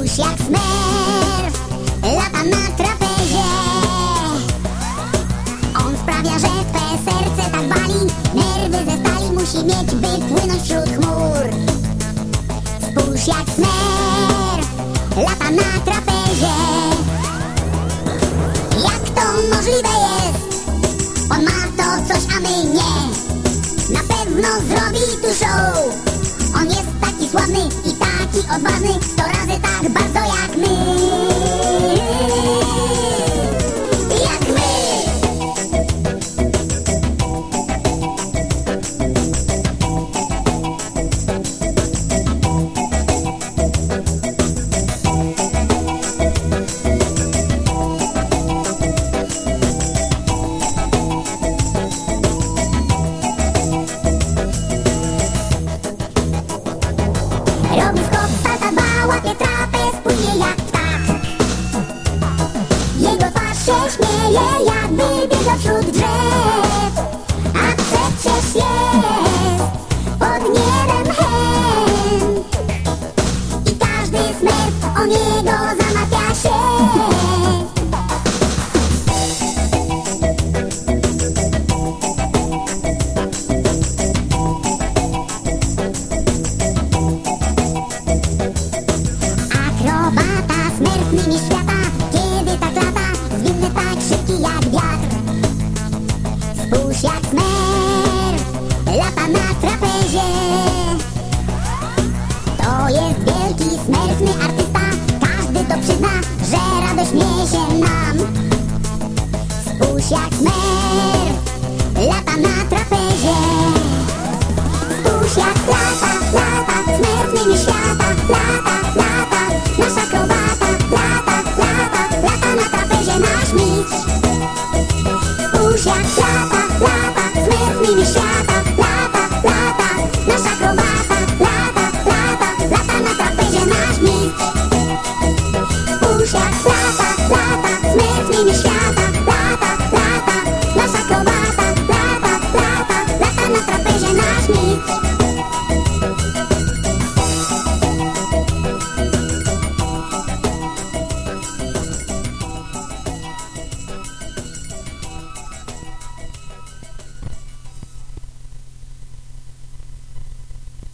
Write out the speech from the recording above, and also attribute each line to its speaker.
Speaker 1: Spójrz jak smerf lata na trapezie. On sprawia, że twe serce tak bali Nerwy ze stali musi mieć, by płynąć wśród chmur. Spójrz jak smerf lata na trapezie. Jak to możliwe jest? On ma to coś, a my nie. Na pewno zrobi tu show. On jest taki sławny i taki odważny Sto razy tak mini świata Kiedy tak lata, zwinny tak szybki jak wiatr. Spójrz jak smer, lata na trapezie. To jest wielki smerfny artysta. Każdy to przyzna, że radość niesie nam. Spójrz jak smer. Mamusia lata, lata, zmysł nimi świata. Lata, lata, nasza krowata Lata, lata, lata na trapezie nasz mistrz. Pusia lata, lata, zmysł nimi świata.